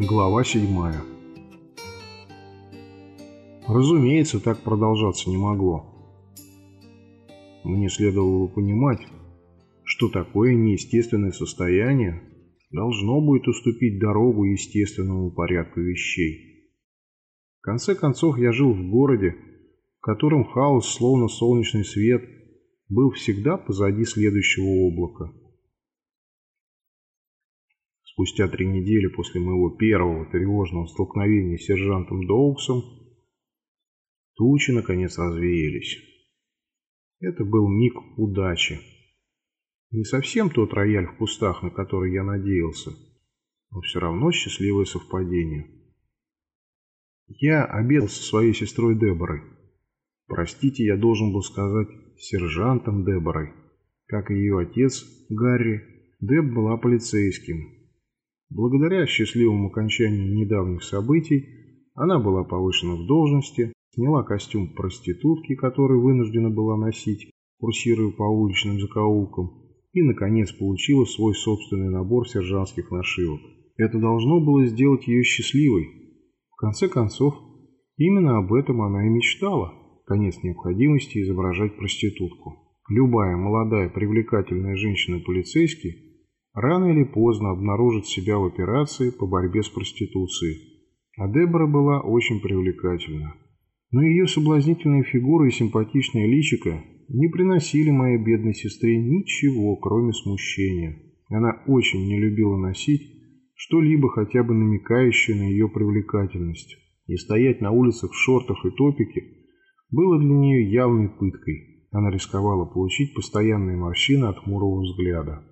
Глава седьмая Разумеется, так продолжаться не могло. Мне следовало бы понимать, что такое неестественное состояние должно будет уступить дорогу естественному порядку вещей. В конце концов, я жил в городе, в котором хаос, словно солнечный свет, был всегда позади следующего облака – Спустя три недели после моего первого тревожного столкновения с сержантом Доуксом тучи наконец развеялись. Это был миг удачи. Не совсем тот рояль в кустах, на который я надеялся, но все равно счастливое совпадение. Я обедал со своей сестрой Деборой. Простите, я должен был сказать сержантом Деборой. Как и ее отец, Гарри, Деб была полицейским, Благодаря счастливому окончанию недавних событий она была повышена в должности, сняла костюм проститутки, который вынуждена была носить, курсируя по уличным закоулкам, и, наконец, получила свой собственный набор сержантских нашивок. Это должно было сделать ее счастливой. В конце концов, именно об этом она и мечтала. Конец необходимости изображать проститутку. Любая молодая привлекательная женщина-полицейский рано или поздно обнаружит себя в операции по борьбе с проституцией. А Дебора была очень привлекательна. Но ее соблазнительная фигура и симпатичное личико не приносили моей бедной сестре ничего, кроме смущения. Она очень не любила носить что-либо хотя бы намекающее на ее привлекательность. И стоять на улицах в шортах и топике было для нее явной пыткой. Она рисковала получить постоянные морщины от хмурого взгляда.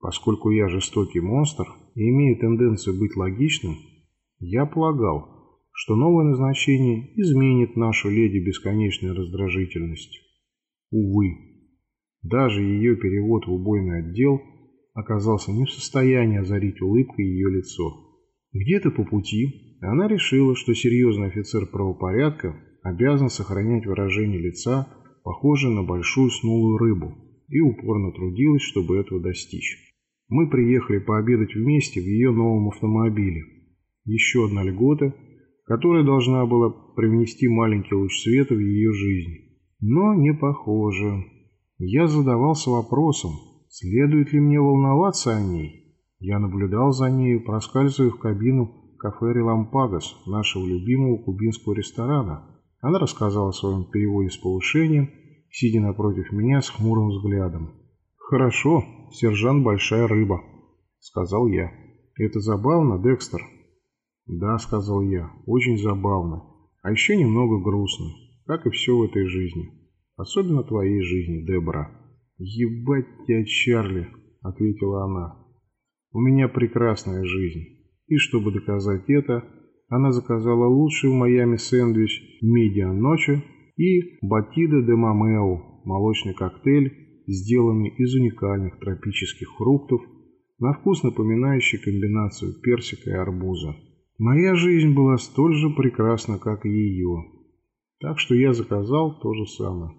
Поскольку я жестокий монстр и имею тенденцию быть логичным, я полагал, что новое назначение изменит нашу леди бесконечную раздражительность. Увы, даже ее перевод в убойный отдел оказался не в состоянии озарить улыбкой ее лицо. Где-то по пути она решила, что серьезный офицер правопорядка обязан сохранять выражение лица, похожее на большую снулую рыбу, и упорно трудилась, чтобы этого достичь. Мы приехали пообедать вместе в ее новом автомобиле. Еще одна льгота, которая должна была привнести маленький луч света в ее жизнь. Но не похоже. Я задавался вопросом, следует ли мне волноваться о ней. Я наблюдал за нею, проскальзывая в кабину кафе «Релампагос», нашего любимого кубинского ресторана. Она рассказала о своем переводе с повышением, сидя напротив меня с хмурым взглядом. «Хорошо, сержант Большая Рыба», — сказал я. «Это забавно, Декстер?» «Да», — сказал я, — «очень забавно. А еще немного грустно, как и все в этой жизни. Особенно твоей жизни, Дебора». «Ебать тебя, Чарли», — ответила она. «У меня прекрасная жизнь». И чтобы доказать это, она заказала лучший в Майами сэндвич «Медиа Ночи» и «Батида де Мамео» – молочный коктейль сделанный из уникальных тропических фруктов, на вкус напоминающий комбинацию персика и арбуза. Моя жизнь была столь же прекрасна, как и ее, так что я заказал то же самое.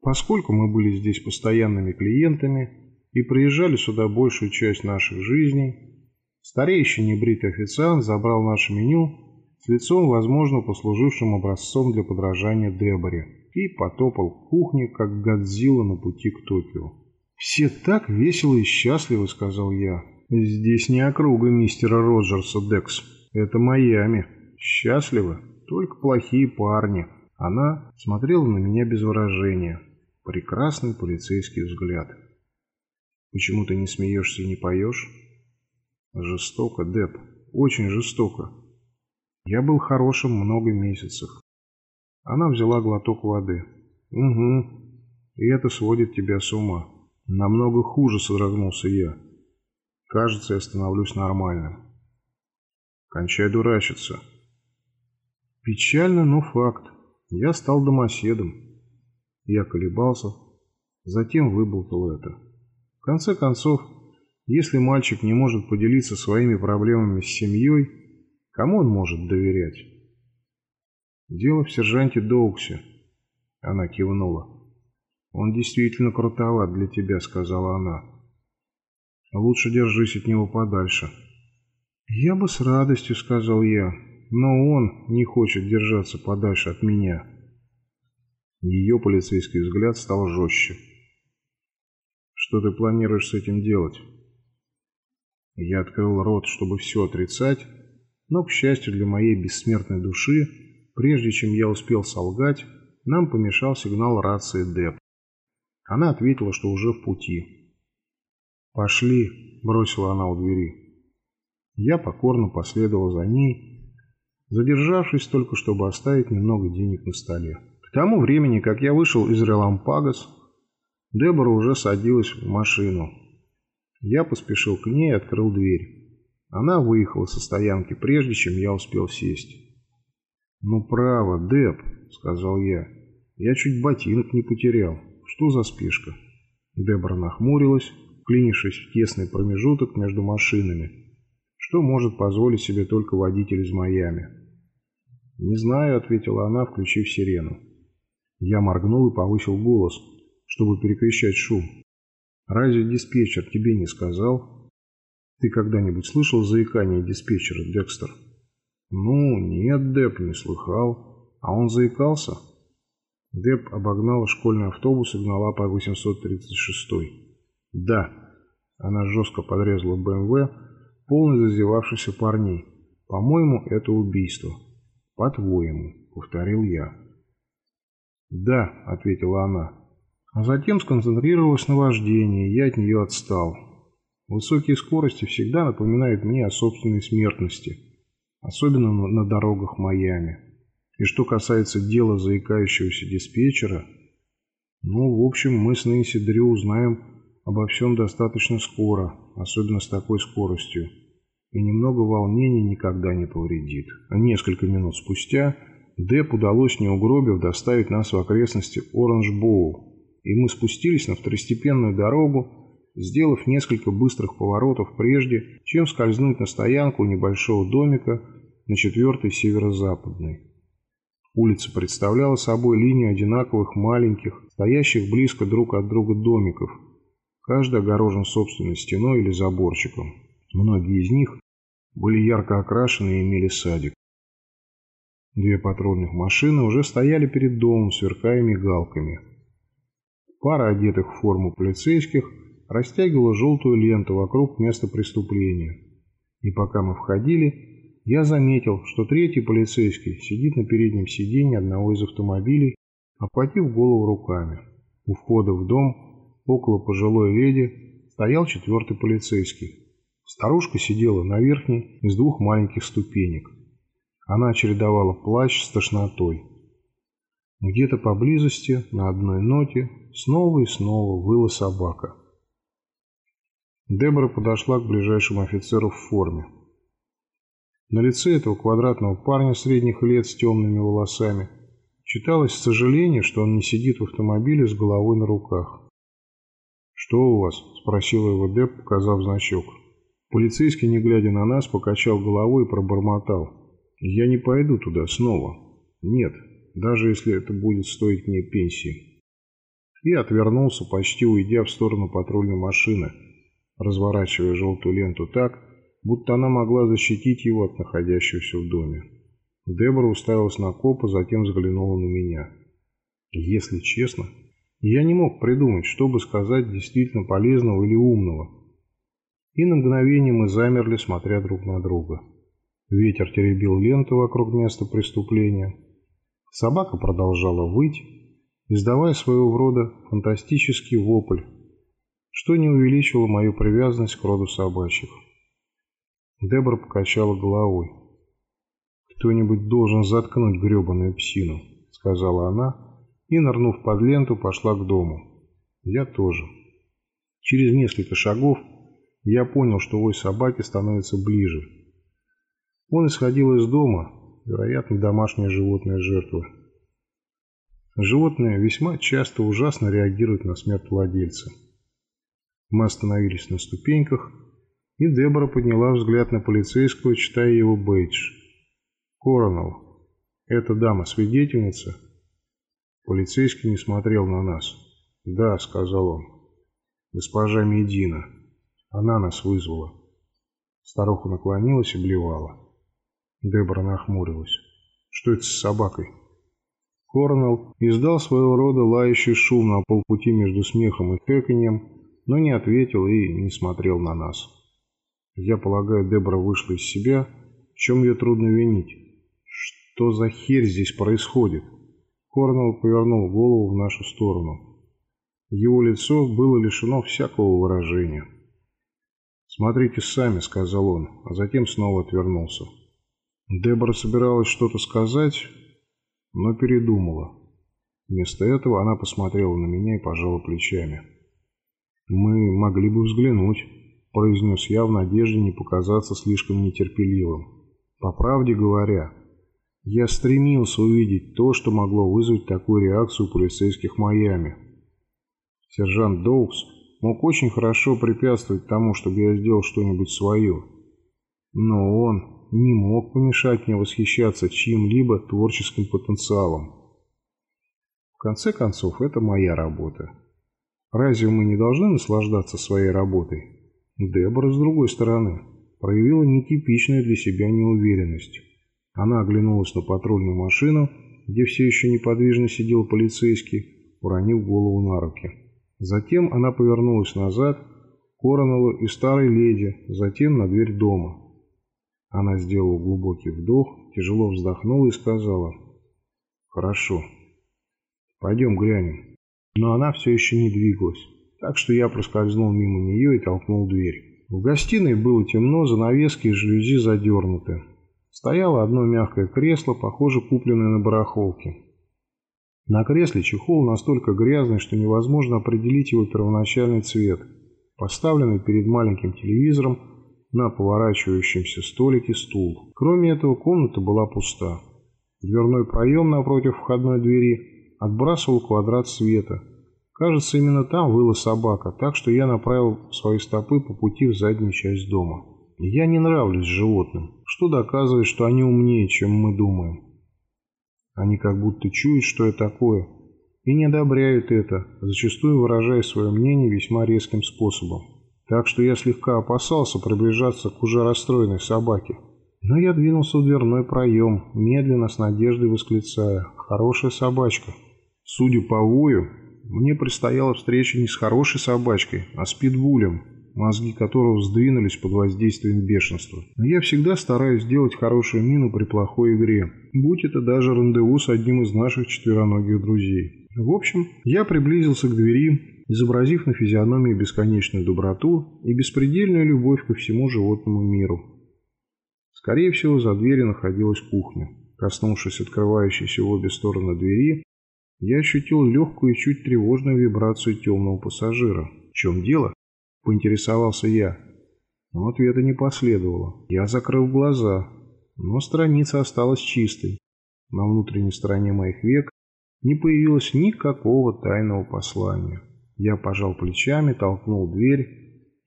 Поскольку мы были здесь постоянными клиентами и приезжали сюда большую часть наших жизней, стареющий небритый официант забрал наше меню с лицом, возможно, послужившим образцом для подражания Деборе и потопал к кухне, как Годзилла на пути к Токио. «Все так весело и счастливы», — сказал я. «Здесь не округа мистера Роджерса, Декс. Это Майами. Счастливы только плохие парни». Она смотрела на меня без выражения. Прекрасный полицейский взгляд. «Почему ты не смеешься и не поешь?» «Жестоко, Деп. Очень жестоко. Я был хорошим много месяцев. Она взяла глоток воды. «Угу. И это сводит тебя с ума. Намного хуже содрогнулся я. Кажется, я становлюсь нормальным». «Кончай дурачиться». «Печально, но факт. Я стал домоседом». Я колебался, затем выболтал это. В конце концов, если мальчик не может поделиться своими проблемами с семьей, кому он может доверять? «Дело в сержанте Доуксе». Она кивнула. «Он действительно крутоват для тебя», — сказала она. «Лучше держись от него подальше». «Я бы с радостью», — сказал я, — «но он не хочет держаться подальше от меня». Ее полицейский взгляд стал жестче. «Что ты планируешь с этим делать?» Я открыл рот, чтобы все отрицать, но, к счастью для моей бессмертной души, прежде чем я успел солгать, нам помешал сигнал рации ДЭП. Она ответила, что уже в пути. «Пошли», — бросила она у двери. Я покорно последовал за ней, задержавшись только, чтобы оставить немного денег на столе. К тому времени, как я вышел из Релампагас, Дебора уже садилась в машину. Я поспешил к ней и открыл дверь. Она выехала со стоянки, прежде чем я успел сесть. «Ну, право, Деб», — сказал я, — «я чуть ботинок не потерял». Что за спешка? Дебора нахмурилась, вклинившись в тесный промежуток между машинами. Что может позволить себе только водитель из Майами? «Не знаю», — ответила она, включив сирену. Я моргнул и повысил голос, чтобы перекричать шум. «Разве диспетчер тебе не сказал?» «Ты когда-нибудь слышал заикание диспетчера, Декстер?» «Ну, нет, Деп, не слыхал. А он заикался?» Деп обогнала школьный автобус и гнала по 836 «Да». Она жестко подрезала БМВ, полный зазевавшихся парней. «По-моему, это убийство». «По-твоему», — повторил я. «Да», — ответила она. А затем сконцентрировалась на вождении, я от нее отстал. Высокие скорости всегда напоминают мне о собственной смертности, особенно на дорогах Майами. И что касается дела заикающегося диспетчера, ну, в общем, мы с Нэнси Дрю узнаем обо всем достаточно скоро, особенно с такой скоростью. И немного волнений никогда не повредит. А несколько минут спустя Деп удалось, не угробив, доставить нас в окрестности Оранж-Боу, и мы спустились на второстепенную дорогу, сделав несколько быстрых поворотов прежде, чем скользнуть на стоянку небольшого домика на четвертой северо-западной. Улица представляла собой линию одинаковых маленьких, стоящих близко друг от друга домиков, каждый огорожен собственной стеной или заборчиком. Многие из них были ярко окрашены и имели садик. Две патрульных машины уже стояли перед домом, сверкая мигалками. Пара одетых в форму полицейских растягивала желтую ленту вокруг места преступления. И пока мы входили, я заметил, что третий полицейский сидит на переднем сиденье одного из автомобилей, обхватив голову руками. У входа в дом, около пожилой леди, стоял четвертый полицейский. Старушка сидела на верхней из двух маленьких ступенек. Она чередовала плащ с тошнотой. Где-то поблизости, на одной ноте, снова и снова выла собака. Дебора подошла к ближайшему офицеру в форме. На лице этого квадратного парня средних лет с темными волосами читалось сожаление, что он не сидит в автомобиле с головой на руках. «Что у вас?» – спросил его Деп, показав значок. Полицейский, не глядя на нас, покачал головой и пробормотал. «Я не пойду туда снова. Нет, даже если это будет стоить мне пенсии». И отвернулся, почти уйдя в сторону патрульной машины, разворачивая желтую ленту так, будто она могла защитить его от находящегося в доме. Дебора уставилась на копа, затем взглянула на меня. Если честно, я не мог придумать, что бы сказать действительно полезного или умного. И на мгновение мы замерли, смотря друг на друга. Ветер теребил ленту вокруг места преступления. Собака продолжала выть, издавая своего рода фантастический вопль, что не увеличило мою привязанность к роду собачьих. Дебора покачала головой. «Кто-нибудь должен заткнуть гребаную псину», — сказала она, и, нырнув под ленту, пошла к дому. Я тоже. Через несколько шагов я понял, что вой собаки становится ближе. Он исходил из дома, вероятно, домашнее животное жертвы. Животные весьма часто ужасно реагируют на смерть владельца. Мы остановились на ступеньках, и Дебора подняла взгляд на полицейского, читая его бейдж. «Коронел, эта дама-свидетельница?» Полицейский не смотрел на нас. «Да», — сказал он. «Госпожа Медина. Она нас вызвала». Старуха наклонилась и блевала. Дебора нахмурилась. «Что это с собакой?» Корнелл издал своего рода лающий шум на полпути между смехом и хэканьем, но не ответил и не смотрел на нас. Я полагаю, Дебора вышла из себя, в чем ее трудно винить. Что за херь здесь происходит? Корнелл повернул голову в нашу сторону. Его лицо было лишено всякого выражения. «Смотрите сами», — сказал он, а затем снова отвернулся. Дебора собиралась что-то сказать, но передумала. Вместо этого она посмотрела на меня и пожала плечами. «Мы могли бы взглянуть», — произнес я в надежде не показаться слишком нетерпеливым. По правде говоря, я стремился увидеть то, что могло вызвать такую реакцию полицейских Майами. Сержант Доукс мог очень хорошо препятствовать тому, чтобы я сделал что-нибудь свое. Но он не мог помешать мне восхищаться чьим-либо творческим потенциалом. В конце концов, это моя работа. Разве мы не должны наслаждаться своей работой? Дебора, с другой стороны, проявила нетипичную для себя неуверенность. Она оглянулась на патрульную машину, где все еще неподвижно сидел полицейский, уронив голову на руки. Затем она повернулась назад, к Коронеллу и старой леди, затем на дверь дома. Она сделала глубокий вдох, тяжело вздохнула и сказала «Хорошо, пойдем глянем». Но она все еще не двигалась, так что я проскользнул мимо нее и толкнул дверь. В гостиной было темно, занавески и жалюзи задернуты. Стояло одно мягкое кресло, похоже, купленное на барахолке. На кресле чехол настолько грязный, что невозможно определить его первоначальный цвет. Поставленный перед маленьким телевизором, на поворачивающемся столике стул. Кроме этого, комната была пуста. Дверной проем напротив входной двери отбрасывал квадрат света. Кажется, именно там выла собака, так что я направил свои стопы по пути в заднюю часть дома. Я не нравлюсь животным, что доказывает, что они умнее, чем мы думаем. Они как будто чуют, что я такое, и не одобряют это, зачастую выражая свое мнение весьма резким способом так что я слегка опасался приближаться к уже расстроенной собаке. Но я двинулся в дверной проем, медленно, с надеждой восклицая «Хорошая собачка». Судя по вою, мне предстояла встреча не с хорошей собачкой, а с питбулем, мозги которого сдвинулись под воздействием бешенства. Но я всегда стараюсь сделать хорошую мину при плохой игре, будь это даже рандеву с одним из наших четвероногих друзей. В общем, я приблизился к двери, изобразив на физиономии бесконечную доброту и беспредельную любовь ко всему животному миру. Скорее всего, за дверью находилась кухня. Коснувшись открывающейся в обе стороны двери, я ощутил легкую и чуть тревожную вибрацию темного пассажира. «В чем дело?» – поинтересовался я. Но ответа не последовало. Я закрыл глаза, но страница осталась чистой. На внутренней стороне моих век не появилось никакого тайного послания. Я пожал плечами, толкнул дверь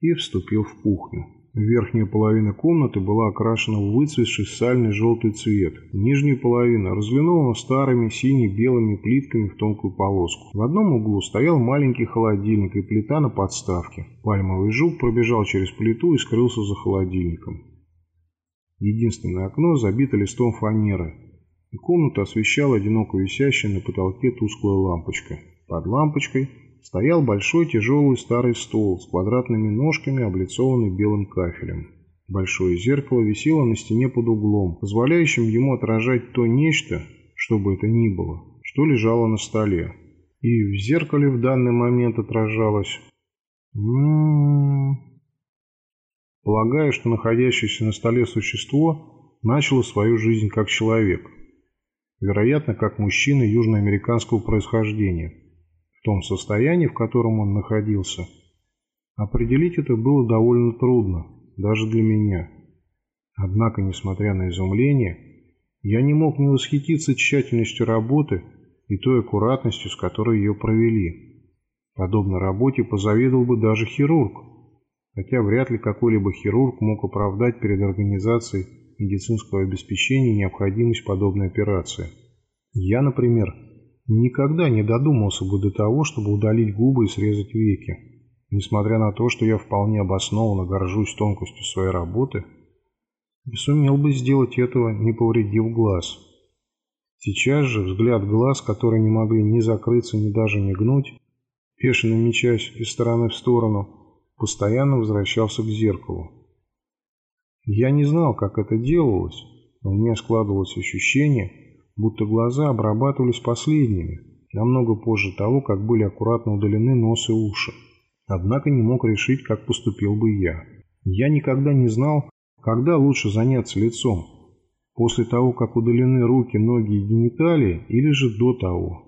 и вступил в кухню. Верхняя половина комнаты была окрашена в выцветший сальный желтый цвет. Нижняя половина разлинована старыми сине-белыми плитками в тонкую полоску. В одном углу стоял маленький холодильник и плита на подставке. Пальмовый жук пробежал через плиту и скрылся за холодильником. Единственное окно забито листом фанеры, и комнату освещала одиноко висящая на потолке тусклая лампочка. Под лампочкой стоял большой тяжелый старый стол с квадратными ножками, облицованный белым кафелем. Большое зеркало висело на стене под углом, позволяющим ему отражать то нечто, что бы это ни было, что лежало на столе. И в зеркале в данный момент отражалось... М -м -м Полагаю, что находящееся на столе существо начало свою жизнь как человек. Вероятно, как мужчина южноамериканского происхождения – в том состоянии, в котором он находился. Определить это было довольно трудно, даже для меня. Однако, несмотря на изумление, я не мог не восхититься тщательностью работы и той аккуратностью, с которой ее провели. Подобной работе позавидовал бы даже хирург, хотя вряд ли какой-либо хирург мог оправдать перед организацией медицинского обеспечения необходимость подобной операции. Я, например, никогда не додумался бы до того, чтобы удалить губы и срезать веки. несмотря на то, что я вполне обоснованно горжусь тонкостью своей работы, не сумел бы сделать этого, не повредив глаз. Сейчас же взгляд глаз, которые не могли ни закрыться, ни даже мигнуть, бешено мечась из стороны в сторону, постоянно возвращался к зеркалу. Я не знал, как это делалось, но у меня складывалось ощущение, будто глаза обрабатывались последними, намного позже того, как были аккуратно удалены нос и уши. Однако не мог решить, как поступил бы я. Я никогда не знал, когда лучше заняться лицом. После того, как удалены руки, ноги и гениталии, или же до того.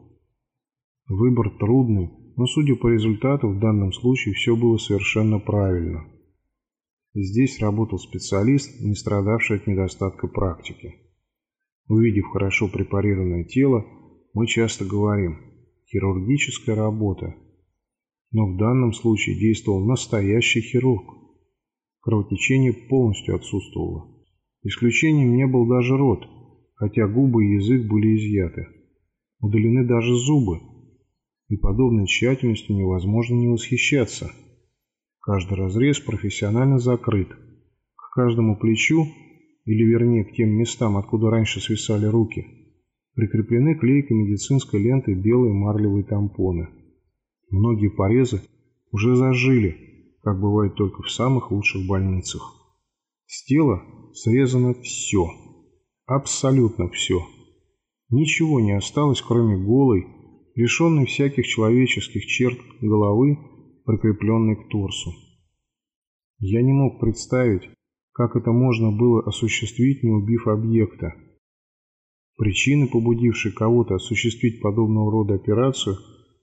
Выбор трудный, но судя по результату, в данном случае все было совершенно правильно. Здесь работал специалист, не страдавший от недостатка практики. Увидев хорошо препарированное тело, мы часто говорим «хирургическая работа». Но в данном случае действовал настоящий хирург. Кровотечение полностью отсутствовало. Исключением не был даже рот, хотя губы и язык были изъяты. Удалены даже зубы, и подобной тщательностью невозможно не восхищаться. Каждый разрез профессионально закрыт. К каждому плечу, или вернее к тем местам, откуда раньше свисали руки, прикреплены клейкой медицинской лентой белые марлевые тампоны. Многие порезы уже зажили, как бывает только в самых лучших больницах. С тела срезано все, абсолютно все. Ничего не осталось, кроме голой, лишенной всяких человеческих черт головы, прикрепленной к торсу. Я не мог представить, как это можно было осуществить, не убив объекта. Причины, побудившие кого-то осуществить подобного рода операцию,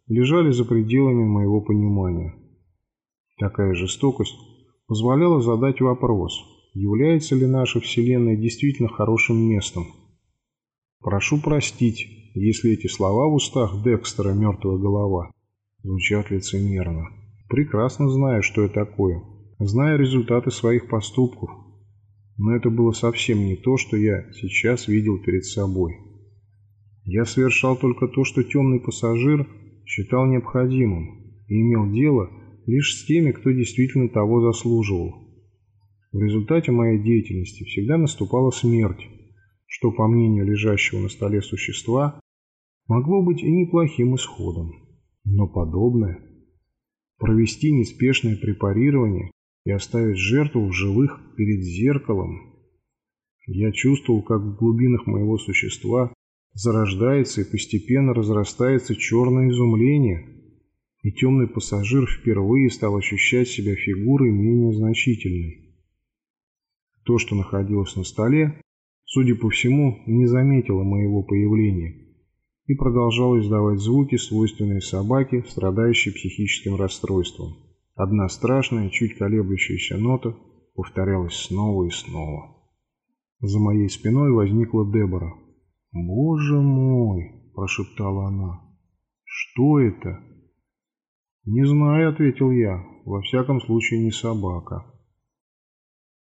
лежали за пределами моего понимания. Такая жестокость позволяла задать вопрос, является ли наша Вселенная действительно хорошим местом. Прошу простить, если эти слова в устах Декстера «мертвая голова» звучат лицемерно. Прекрасно знаю, что я такое, знаю результаты своих поступков, но это было совсем не то, что я сейчас видел перед собой. Я совершал только то, что темный пассажир считал необходимым и имел дело лишь с теми, кто действительно того заслуживал. В результате моей деятельности всегда наступала смерть, что, по мнению лежащего на столе существа, могло быть и неплохим исходом. Но подобное провести неспешное препарирование и оставить жертву в живых перед зеркалом. Я чувствовал, как в глубинах моего существа зарождается и постепенно разрастается черное изумление, и темный пассажир впервые стал ощущать себя фигурой менее значительной. То, что находилось на столе, судя по всему, не заметило моего появления и продолжал издавать звуки, свойственные собаке, страдающей психическим расстройством. Одна страшная, чуть колеблющаяся нота повторялась снова и снова. За моей спиной возникла Дебора. «Боже мой!» – прошептала она. «Что это?» «Не знаю», – ответил я. «Во всяком случае, не собака».